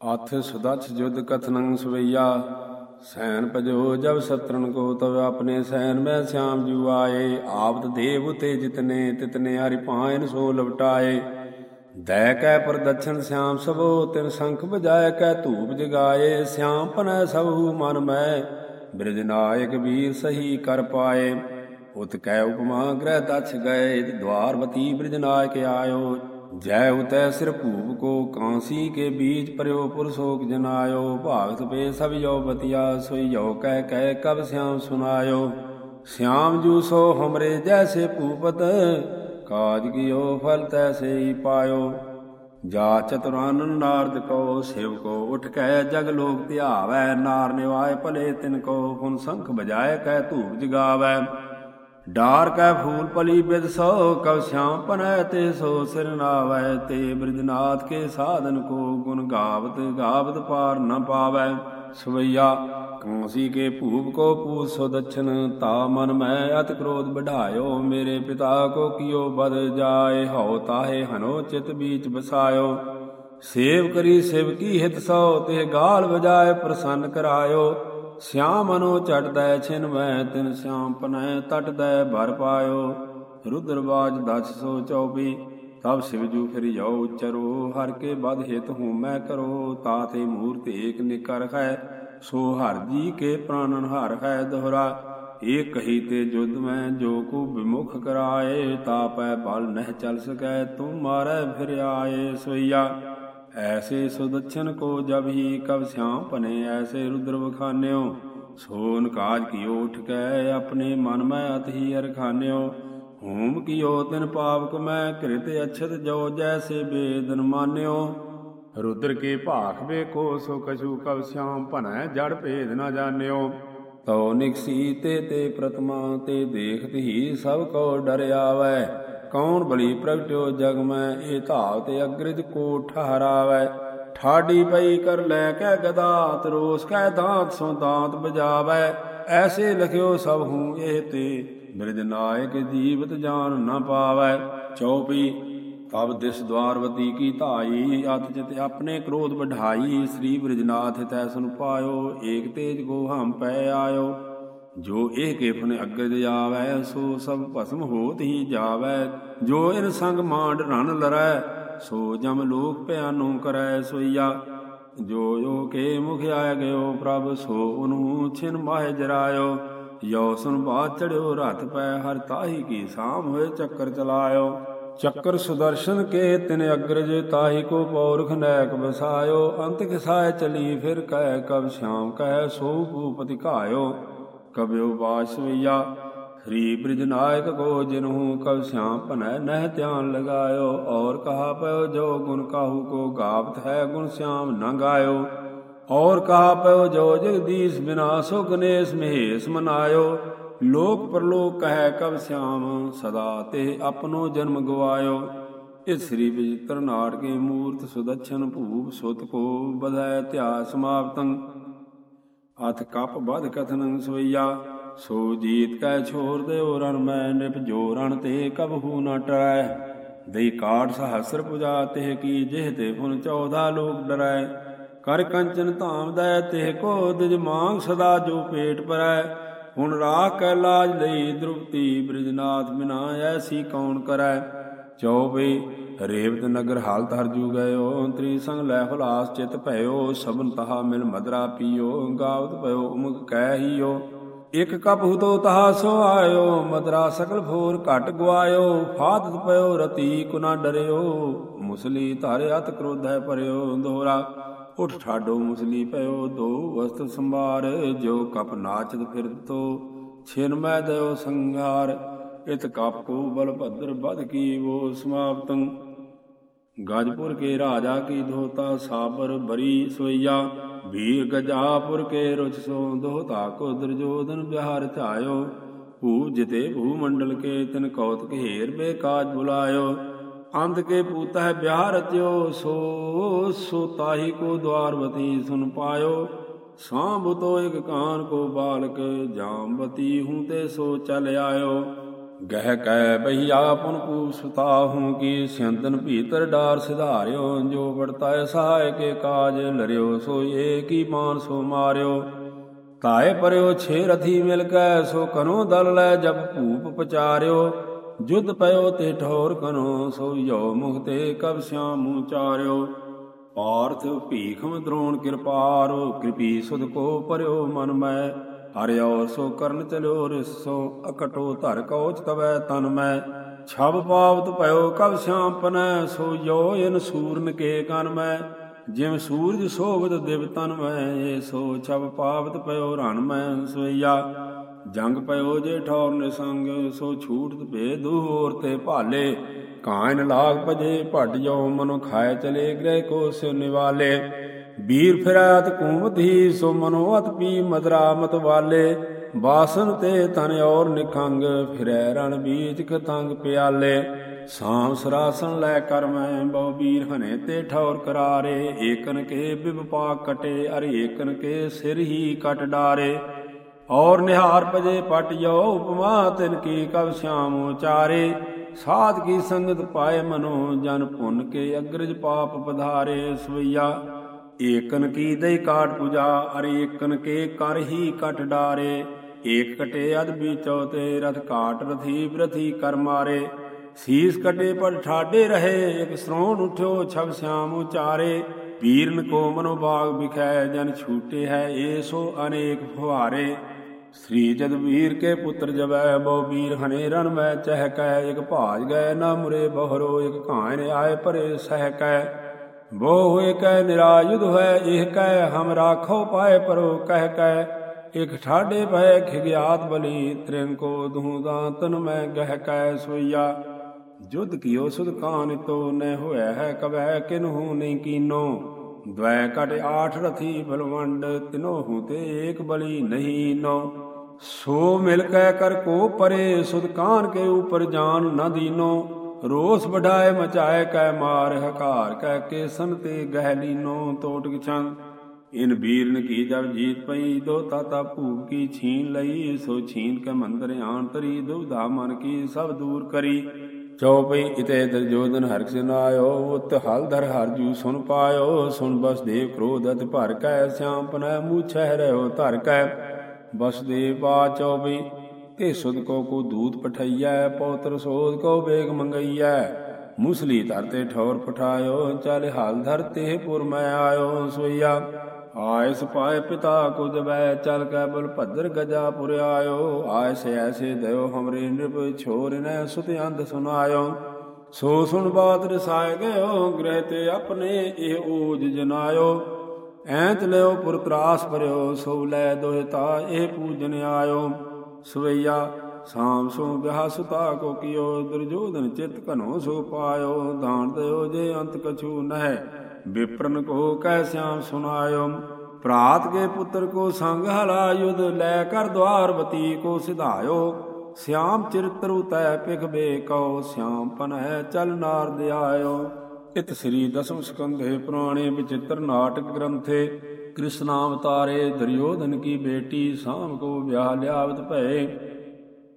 ਅਥ ਸੁਦਛ ਜੁਦ ਕਥਨੰ ਸਵਈਆ, ਸੈਨ ਭਜੋ ਜਬ ਸਤਰਨ ਕੋ ਤਵ ਆਪਣੇ ਸੈਨ, ਮੈਂ ਸਿਆਮ ਜੂ ਆਏ ਆਪਤ ਦੇਵ ਉਤੇ ਜਿਤਨੇ ਤਿਤਨੇ ਹਰਿ ਪਾਇਨ ਸੋ ਲਵਟਾਏ। ਦੈ ਕੈ ਪ੍ਰਦਛਨ ਸਿਆਮ ਸਭੋ, ਤਿਨ ਸੰਖ ਬਜਾਏ ਕੈ ਧੂਪ ਜਗਾਏ। ਸਿਆਮ ਪਨੈ ਸਭੂ ਮਨ ਮੈਂ, ਬ੍ਰਿਜ ਨਾਇਕ ਵੀਰ ਸਹੀ ਕਰ ਪਾਏ। ਉਤ ਕੈ ਉਪਮਾ ਗ੍ਰਹਿ ਦਛ ਗਏ ਦਵਾਰਵਤੀ ਬ੍ਰਿਜ ਨਾਇਕ ਆਇਓ। ਜੈ ਉਤੈ ਸਿਰ ਭੂਪ ਕੋ ਕਾਂਸੀ ਕੇ ਬੀਜ ਪਰਿਓ ਪੁਰਸੋਕ ਜਨਾਇਓ, ਭਾਗਤ ਪੇ ਸਭ ਜੋ ਬਤਿਆ, ਸੋਈ ਜੋ ਕਹਿ ਕਹਿ ਕਬ ਸਿਆਮ ਸੁਨਾਇਓ। ਸਿਆਮ ਜੂ ਸੋ ਹਮਰੇ ਜੈਸੇ ਭੂਪਤ, ਕਾਜ ਕੀਓ ਫਲ ਤੈਸੇ ਹੀ ਪਾਇਓ। ਜਾ ਚਤੁਰਾਨਨ ਨਾਰਦ ਕੋ, ਸਿਵ ਕੋ ਉਠ ਕੈ ਜਗ ਲੋਕ ਧਿਆਵੈ, ਨਾਰ ਨਿਵਾਏ ਭਲੇ ਤਿਨ ਕੋ ਫੁਨ ਸੰਖ ਬਜਾਏ ਕਹਿ ਧੂਪ ਜਗਾਵੈ। ਡਾਰ ਕੈ ਫੂਲ ਪਲੀ ਬਿਦ ਸੋ ਕਵ ਸ਼ਾਮ ਪਨੈ ਤੇ ਸੋ ਸਿਰ ਨਾਵੈ ਤੇ ਬ੍ਰਿਜਨਾਥ ਕੇ ਸਾਧਨ ਕੋ ਗੁਣ ਗਾਵਤ ਗਾਵਤ ਪਾਰ ਨ ਪਾਵੈ। ਸਵਈਆ, ਕਾਂਸੀ ਕੇ ਭੂਪ ਕੋ ਪੂਤ ਸੋ ਦਛਨ, ਤਾ ਮਨ ਮੈਂ ਅਤ ਕ੍ਰੋਧ ਬਢਾਇਓ ਮੇਰੇ ਪਿਤਾ ਕੋ ਕੀਓ ਬਦ ਜਾਏ, ਹਉ ਤਾਹੇ ਹਨੋ ਚਿਤ ਬੀਚ ਬਸਾਇਓ ਸੇਵ ਕਰੀ ਸਿਵ ਕੀ ਹਿਤ ਸੋ ਤੇ ਗਾਲ ਵਜਾਏ ਪ੍ਰਸੰਨ ਕਰਾਇਓ। ਸਿਆਮ ਮਨੋ ਚਟਦੈ ਛਿਨ ਮੈਂ ਤਿਨ ਸਿਆਮ ਪਨੈ ਤਟਦੈ ਭਰ ਪਾਇਓ। ਰੁਦਰਵਾਜ 1024 ਤਬ ਸਿਵਜੂ ਫਿਰ ਜਾਉ ਉਚਰੋ ਹਰ ਕੇ ਬਦ ਹਿਤ ਹੂੰ ਮੈਂ ਕਰੋ ਤਾਤੇ ਮੂਰਤ ਏਕ ਨਿਕਰ ਹੈ। ਸੋ ਹਰ ਜੀ ਕੇ ਪ੍ਰਾਨਨ ਹਰ ਹੈ ਦੋਹਰਾ। ਏ ਕਹੀ ਤੇ ਜੁਦ ਮੈਂ ਜੋ ਕੋ ਵਿਮੁਖ ਕਰਾਏ ਤਾਪੈ ਬਲ ਨਹਿ ਚਲ ਸਕੈ, ਤੂੰ ਮਾਰੈ ਫਿਰ ਆਏ ਸੋਈਆ। ਐਸੇ ਸੁਦਛਨ ਕੋ ਜਬ ਹੀ ਕਬ ਸਿਆਮ ਪਨੇ ਐਸੇ ਰੁਦਰ ਬਖਾਨਿਓ ਸੋਨ ਕਾਜ ਕੀਓ ਉਠ ਕੈ ਆਪਣੇ ਮਨ ਮੈਂ ਅਤਹੀ ਅਰਖਾਨਿਓ ਹੂਮ ਕੀਓ ਤਿਨ ਪਾਪ ਕਮੈ ਕ੍ਰਿਤ ਅਛਤ ਜੋ ਜੈਸੇ ਬੇਦਨ ਮਾਨਿਓ। ਰੁਦਰ ਕੇ ਭਾਖ ਵੇ ਕੋ ਸੋ ਕਛੂ ਕਬ ਸਿਆਮ ਭਨੈ, ਜੜ ਭੇਦ ਨਾ ਜਾਣਿਓ। ਤਉ ਨਿਕਸੀ ਤੇ ਤੇ ਪ੍ਰਤਮਾ ਤੇ ਦੇਖਤ ਹੀ ਸਭ ਕੋ ਡਰ ਆਵੈ। ਕੌਣ ਬਲੀ ਪ੍ਰਗਟਿਓ ਜਗ ਮੈਂ, ਇਹ ਧਾਵ ਤੇ ਅਗ੍ਰਿਜ ਕੋ ਠਹਰਾਵੈ। ਠਾਡੀ ਪਈ ਕਰ ਲੈ ਕੈ ਗਦਾਤ, ਰੋਸ ਕੈ ਦਾਂਤ, ਸੋ ਦਾਂਤ ਬਜਾਵੈ। ਐਸੇ ਲਖਿਓ ਸਭ ਹੂੰ ਇਹ ਤੇ ਬਿਰਜ ਨਾਇਕ ਜੀਵਤ ਜਾਨ ਨਾ ਪਾਵੈ। ਚੌਪੀ ਤਬ ਦਿਸ ਦਵਾਰਵਤੀ ਕੀ ਧਾਈ ਅਤ ਜਿਤ ਆਪਣੇ ਕ੍ਰੋਧ ਵਢਾਈ, ਸ੍ਰੀ ਬ੍ਰਿਜਨਾਥ ਤੈ ਸੁਨ ਪਾਇਓ, ਏਕ ਤੇਜ ਗੋ ਹਮ ਪੈ ਆਇਓ। ਜੋ ਇਹ ਕੇਫਨ ਅਗਜ ਜਾਵੈ ਸੋ ਸਭ ਭਸਮ ਹੋਤ ਹੀ ਜਾਵੈ। ਜੋ ਇਨ ਸੰਗ ਮਾਂਡ ਰਣ ਲਰੈ, ਸੋ ਜਮ ਲੋਕ ਭਿਆਨੋ ਕਰੈ ਸੋਈਆ। ਜੋ ਜੋ ਕੇ ਮੁਖ ਆਇ ਗਇਓ ਪ੍ਰਭ, ਸੋ ਉਨੂ ਛਿਨ ਮਾਹਿ ਜਰਾਇਓ। ਯੋ ਸੁਨ ਬਾਤ ਚੜਿਓ ਰਥ ਪੈ ਹਰ ਤਾਹੀ ਕੀ ਸਾਮ ਹੋਏ ਚੱਕਰ ਚਲਾਇਓ। ਚੱਕਰ ਸੁਦਰਸ਼ਨ ਕੇ ਤਿਨ ਅਗਰਜ ਤਾਹੀ ਕੋ ਪੌਰਖ ਨੈਕ ਬਸਾਇਓ ਅੰਤ ਕਿਸਾਇ ਚਲੀ ਫਿਰ ਕਹਿ ਕਬ ਸ਼ਾਮ ਕਹਿ ਸੋ ਭੂਪਤਿ ਘਾਇਓ ਕਬਿਓ ਬਾਸ਼ਵਈਆ ਸ੍ਰੀ ਬ੍ਰਿਜ ਨਾਇਕ ਕੋ ਜਿਨਹੂ ਕਬ ਸਿਆਮ ਭਨੈ ਨਹਿ ਧਿਆਨ ਲਗਾਇਓ ਔਰ ਕਹਾ ਪਇਓ ਜੋ ਗੁਣ ਕਾਹੂ ਕੋ ਗਾਵਤ ਹੈ ਗੁਣ ਸਿਆਮ ਨ ਗਾਇਓ ਔਰ ਕਹਾ ਪਇਓ ਜੋ ਜਗਦੀਸ਼ ਬਿਨਾ ਸੋ ਗਨੇਸ਼ ਮਹੇਸ਼ ਮਨਾਇਓ ਲੋਕ ਪਰਲੋਕ ਕਹੈ ਕਬ ਸਿਆਮ, ਸਦਾ ਤੇ ਆਪਣੋ ਜਨਮ ਗਵਾਇਓ। ਇਸ ਸ੍ਰੀ ਵਿਜਿਤਰ ਨਾਟਕੇ ਮੂਰਤ ਸੁਦਛਨ ਭੂਪ ਸੁਤ ਕੋ ਬਧਾਇ ਇਤਿਹਾਸ ਸਮਾਪਤੰ। ਅਥ ਕਪ ਬਧ ਕਥਨੰ ਸਵਈਆ, ਸੋ ਜੀਤ ਕੈ ਛੋਰ ਦਿਓ ਰਨ ਮੈਂ, ਨਿਪ ਜੋ ਰਣ ਤੇ ਕਬਹੂ ਨ ਟਰੈ। ਦਈ ਕਾਟ ਸਹਸਰ ਪੁਜਾ ਤੇ ਕੀ ਜਿਹ ਤੇ ਫੁਨ 14 ਲੋਕ ਡਰੈ। ਕਰ ਕੰਚਨ ਧਾਮ ਦੈ ਤੇ ਕੋ ਦਿਜ ਮਾਂਗ ਸਦਾ ਜੋ ਪੇਟ ਪਰੈ। ਹੁਣ ਰਾਹ ਕੈ ਲਾਜ ਲਈ ਦ੍ਰੁਪਤੀ ਬ੍ਰਿਜਨਾਥ ਬਿਨਾ ਐਸੀ ਕੌਣ ਕਰੈ? ਚੌਬੇ ਰੇਵਤ ਨਗਰ ਹਾਲਤ ਹਰਜੂ ਗਇਓ, ਅੰਤਰੀ ਸੰਗ ਲੈ ਹੁਲਾਸ ਚਿਤ ਭਇਓ, ਸਭਨ ਤਹਾ ਮਿਲ ਮਦਰਾ ਪੀਓ, ਗਾਵਤ ਭਇਓ ਉਮਕ ਕਹਿ ਹੀਓ। ਇਕ ਕਪ ਹੁਤੋ ਤਹਾ ਸੋ ਆਇਓ, ਮਦਰਾ ਸਕਲ ਫੋਰ ਘਟ ਗਵਾਇਓ ਫਾਦਤ ਪਇਓ ਰਤੀ ਕੁਨਾ ਡਰਿਓ, ਮੁਸਲੀ ਧਾਰੇ ਅਤ ਕ੍ਰੋਧੈ ਭਰਿਓ, ਦੋਹਰਾ ਉਠ ਠਾਡੋ ਮੁਸਲੀ ਪਇਓ ਦੋ ਵਸਤ ਸੰਭਾਰ ਜੋ ਕਪ ਨਾਚਤ ਫਿਰਤੋ ਛਿਨ ਮੈਂ ਦਇਓ ਸੰਘਾਰ, ਇਤ ਕਪ ਕੋ ਬਲ ਭਦਰ ਬਦ ਕੀ ਵੋ ਸਮਾਪਤੰ। ਗਾਜਪੁਰ ਕੇ ਰਾਜਾ ਕੀ ਧੋਤਾ ਸਾਬਰ ਬਰੀ ਸੋਈਆ ਵੀਰ ਗਜਾਪੁਰ ਕੇ ਰੁਚ ਸੋ ਦੋਹਤਾ ਕੋ ਦਰਜੋਦਨ ਬਿਹਾਰ ਧਾਇਓ, ਭੂ ਜਿਤੇ ਭੂ ਮੰਡਲ ਕੇ ਤਿਨ ਕੌਤਕ ਹੀਰ ਬੇਕਾਜ ਬੁਲਾਇਓ। ਅੰਧ ਕੇ ਪੂਤਾ ਹੈ ਬਿਹਾਰ ਰਚਿਓ ਸੋ ਸੋ ਤਾਹੀ ਕੋ ਦਵਾਰਵਤੀ ਸੁਨ ਪਾਇਓ। ਸਾਂਭ ਤੋ ਇਕ ਕਾਨ ਕੋ ਬਾਲਕ ਜਾਮਵਤੀ ਹੂੰ ਤੇ ਸੋ ਚਲ ਆਇਓ। ਗਹਿ ਕੈ ਬਹੀਆ ਪੁਨ ਪੂ ਸੁਤਾਹੂ ਕੀ ਸਿੰਦਨ ਭੀਤਰ ਡਾਰ ਸਿਧਾਰਿਓ, ਜੋ ਵਰਤਾਏ ਸਹਾਇ ਕੇ ਕਾਜ ਲਰਿਓ, ਸੋ ਏਕੀ ਮਾਨ ਸੋ ਮਾਰਿਓ। ਤਾਏ ਪਰਿਓ ਛੇ ਰਥੀ ਮਿਲ ਕੈ, ਸੋ ਕਨੋ ਦਲ ਲੈ ਜਬ ਭੂਪ ਪਚਾਰਿਓ। ਜੁਦ ਪਇਓ ਤੇ ਠੌਰ ਕਨੋ ਸੋ ਜੋ ਮੁਖਤੇ ਕਬ ਸਿਆਮ ਉਚਾਰਿਓ ਪਾਰਥ ਭੀਖਮ ਦ੍ਰੋਣ ਕਿਰਪਾਰੋ ਕਿਰਪੀ ਸੁਧ ਕੋ ਪਰਿਓ ਮਨ ਮੈਂ। ਹਰਿਓ ਸੋ ਕਰਨ ਚਲਿਓ ਰਿਸੋ, ਅਕਟੋ ਧਰ ਕਉਚ ਤਵੈ ਤਨ ਮੈਂ। ਛਬ ਪਾਵਤ ਭਇਓ ਕਬ ਸਿਆਮ ਪਨੈ ਸੋ ਜੋ ਇਨ ਸੂਰਨ ਕੇ ਕਨ ਮੈਂ। ਜਿਮ ਸੂਰਜ ਸੋਭਤ ਦਿਵ ਤਨ ਮੈਂ, ਏ ਸੋ ਛਬ ਪਾਵਤ ਭਇਓ ਰਣ ਮੈਂ ਸੋਈਆ ਜੰਗ ਪਇਓ ਜੇ ਠੌਰ ਨਿਸੰਗ ਸੋ ਛੂਟਤ ਭੇ ਦੂਰ ਤੇ ਭਾਲੇ। ਕਾਇਨ ਲਾਗ ਭਜੇ ਭਟ ਜੋ ਮਨੁ ਖਾਏ ਚਲੇ, ਗ੍ਰਹਿ ਕੋ ਸਿ ਨਿਵਾਲੇ। ਵੀਰ ਫਿਰਾਤ ਕੂਮਧੀ ਸੋ ਮਨੋ ਅਤ ਪੀ ਮਦਰਾ ਮਤ ਵਾਲੇ। ਬਾਸਨ ਤੇ ਤਨ ਔਰ ਨਿਖੰਗ, ਫਿਰੈ ਰਣ ਬੀਚ ਕਤੰਗ ਪਿਆਲੇ। ਸਾਮ ਸਰਾਸਨ ਲੈ ਕਰ ਮੈਂ, ਬਹੁ ਵੀਰ ਹਨੇ ਤੇ ਠੌਰ ਕਰਾਰੇ। ਏਕਨ ਕੇ ਬਿਵਪਾਕ ਕਟੇ, ਅਰ ਏਕਨ ਕੇ ਸਿਰ ਹੀ ਕਟ ਡਾਰੇ। ਔਰ ਨਿਹਾਰ ਪਜੇ ਪਟ ਜੋ ਉਪਮਾ ਤਿਨ ਕੀ ਕਬ ਸ਼ਾਮ ਉਚਾਰੇ ਸਾਧ ਕੀ ਸੰਗਤ ਪਾਏ ਮਨੋ ਜਨ ਪੁੰਨ ਕੇ ਅਗਰਜ ਪਾਪ ਪਧਾਰੇ ਸਵਈਆ। ਏਕਨ ਕੀ ਦਈ ਕਾਟ ਪੂਜਾ, ਅਰੇ ਏਕਨ ਕੇ ਕਰ ਹੀ ਕਟ ਡਾਰੇ। ਏਕ ਕਟੇ ਅਦ ਬੀਚੋ ਤੇ ਰਥ ਕਾਟ ਰਥੀ ਬ੍ਰਥੀ ਕਰ ਮਾਰੇ। ਸੀਸ ਕਟੇ ਪਰ ਠਾਡੇ ਰਹੇ, ਇਕ ਸ੍ਰੋਣ ਉਠਿਓ ਛਬ ਸਿਆਮ ਉਚਾਰੇ ਵੀਰਨ ਕੋ ਮਨੋ ਬਾਗ ਵਿਖੈ, ਜਨ ਛੂਟੇ ਹੈ ਏਸੋ ਅਨੇਕ ਫੁਹਾਰੇ। ਸ੍ਰੀ ਜਦਵੀਰ ਕੇ ਪੁੱਤਰ ਜਵੈ, ਬਹੁ ਵੀਰ ਹਨੇ ਰਨ ਮੈਂ ਚਹਿ ਕੈ ਇਕ ਭਾਜ ਗਏ ਨਾ ਮੁਰੇ ਬਹਰੋ, ਇਕ ਘਾਇਨ ਆਏ ਪਰੇ ਸਹਿ ਕੈ ਬੋ ਹੋਏ ਕੈ ਨਿਰਾਯੁਧ ਹੈ ਇਹ ਕੈ ਹਮ ਰਾਖੋ ਪਾਏ ਪਰੋ ਕਹਿ ਕੈ ਇਕ ਠਾਡੇ ਭੈ ਖਿਗਿਆਤ ਬਲੀ ਤ੍ਰਿੰ ਕੋ ਦੂ ਦਾਤਨ ਮੈਂ ਗਹਿ ਕੈ ਸੋਈਆ। ਜੁਧ ਕੀਓ ਸੁਧ ਕਾਨ ਤੋ ਨ ਹੋਇਆ ਹੈ ਕਵੈ ਕਿਨਹੂ ਨਹੀਂ ਕੀਨੋ। ਦ્વੈ ਕਟ ਆਠ ਰਥੀ ਬਲਵੰਡ, ਤਿਨੋ ਹੂ ਤੇ ਏਕ ਬਲੀ ਨਹੀਂ ਨੋ। ਸੋ ਮਿਲ ਕੈ ਕਰ ਕੋ ਪਰੇ, ਸੁਧ ਕਾਨ ਕੇ ਉਪਰ ਜਾਨ ਨ ਦੀਨੋ। ਰੋਸ ਵਢਾਏ ਮਚਾਏ ਕੈ ਮਾਰ, ਹਕਾਰ ਕੈ ਕੇਸਨ ਤੇ ਗਹਿ ਲੀਨੋ। ਟੋਟ ਗਿਛੰ ਇਨ ਬੀਰਨ ਕੀ ਜਬ ਜੀਤ ਪਈ, ਦੋ ਤਾਤਾ ਭੂਪ ਕੀ ਛੀਨ ਲਈ। ਸੋ ਛੀਨ ਕੇ ਮੰਦਰ ਆਣ ਤਰੀ ਦੁਬਧਾ ਮਨ ਕੀ ਸਭ ਦੂਰ ਕਰੀ ਚਉਪਈ ਇਤੇ ਦਰਜੋਦਨ ਹਰਿ ਸਿਨਾਇਓ ਉਤ ਹਲਧਰ ਹਰਜੂ ਸੁਨ ਪਾਇਓ, ਸੁਨ ਬਸ ਦੇਵ ਕ੍ਰੋਧ ਅਤ ਭਰ ਕੈ ਸਿਆਮ ਪਨੈ ਮੂਛੈ ਰਹਿਓ ਧਰ ਕੈ। ਬਸ ਦੇਵ ਪਾ ਚਉਪਈ ਤੇ ਸੁਧ ਕੋ ਕੋ ਦੂਤ ਪਠਈਐ, ਪੌਤਰ ਸੋਧ ਕੋ ਬੇਗ ਮੰਗਈਐ। ਮੁਸਲੀ ਧਰਤੇ ਠੌਰ ਪਠਾਇਓ, ਚਲ ਹਾਲ ਧਰ ਤੇ ਪੁਰ ਮੈਂ ਆਇਓ ਸੋਈਆ। ਆਇਸ ਪਾਏ ਪਿਤਾ ਕੋ ਜਬੈ ਚਲ ਕੈ ਬਲ ਭਦਰ ਗਜਾ ਪੁਰ ਆਇਓ ਆਇਸ ਐਸੇ ਦਇਓ ਹਮਰੇ ਨਿਰਭ ਛੋਰ ਨੈ ਸੁਤ ਅੰਧ ਸੁਨਾਇਓ। ਸੋ ਸੁਣ ਬਾਤ ਰਸਾਇ ਗਇਓ, ਗ੍ਰਹਿ ਤੇ ਆਪਣੇ ਇਹ ਓਜ ਜਨਾਇਓ। ਐਂਤ ਲਿਓ ਪੁਰ ਤਰਾਸ ਭਰਿਓ, ਸੋ ਲੈ ਦੋਹਿਤਾ ਇਹ ਪੂਜਨ ਆਇਓ। ਸਵਈਆ ਸਾਮ ਸੋ ਵਿਆਹ ਸੁਤਾ ਕੋ ਕਿਓ ਦੁਰਜੋਧਨ ਚਿਤ ਘਨੋ ਸੋ ਪਾਇਓ ਦਾਨ ਦਿਓ ਜੇ ਅੰਤ ਕਛੂ ਨਹਿ। ਵਿਪਰਨ ਕੋ ਕਹਿ ਸਿਆਮ ਸੁਨਾਇਓ ਪ੍ਰਾਤ ਕੇ ਪੁੱਤਰ ਕੋ ਸੰਗ ਹਲਾ ਯੁਧ ਲੈ ਕਰ ਦਵਾਰਵਤੀ ਕੋ ਸਿਧਾਇਓ। ਸਿਆਮ ਚਿਰਤਰ ਉਤੈ ਪਿਖ ਬੇ ਕਉ ਸਿਆਮ ਪਨਹਿ ਚਲ ਨਾਰ ਦੇ ਇਤ ਸ੍ਰੀ ਦਸਮ ਸਕੰਧੇ ਪੁਰਾਣੇ ਵਿਚਿਤ੍ਰ ਨਾਟਕ ਗ੍ਰੰਥੇ। ਕ੍ਰਿਸ਼ਨਾਵਤਾਰੇ ਦੁਰਯੋਧਨ ਕੀ ਬੇਟੀ, ਸਾਮ ਕੋ ਵਿਆਹ ਲਿਆਵਤ ਭਏ।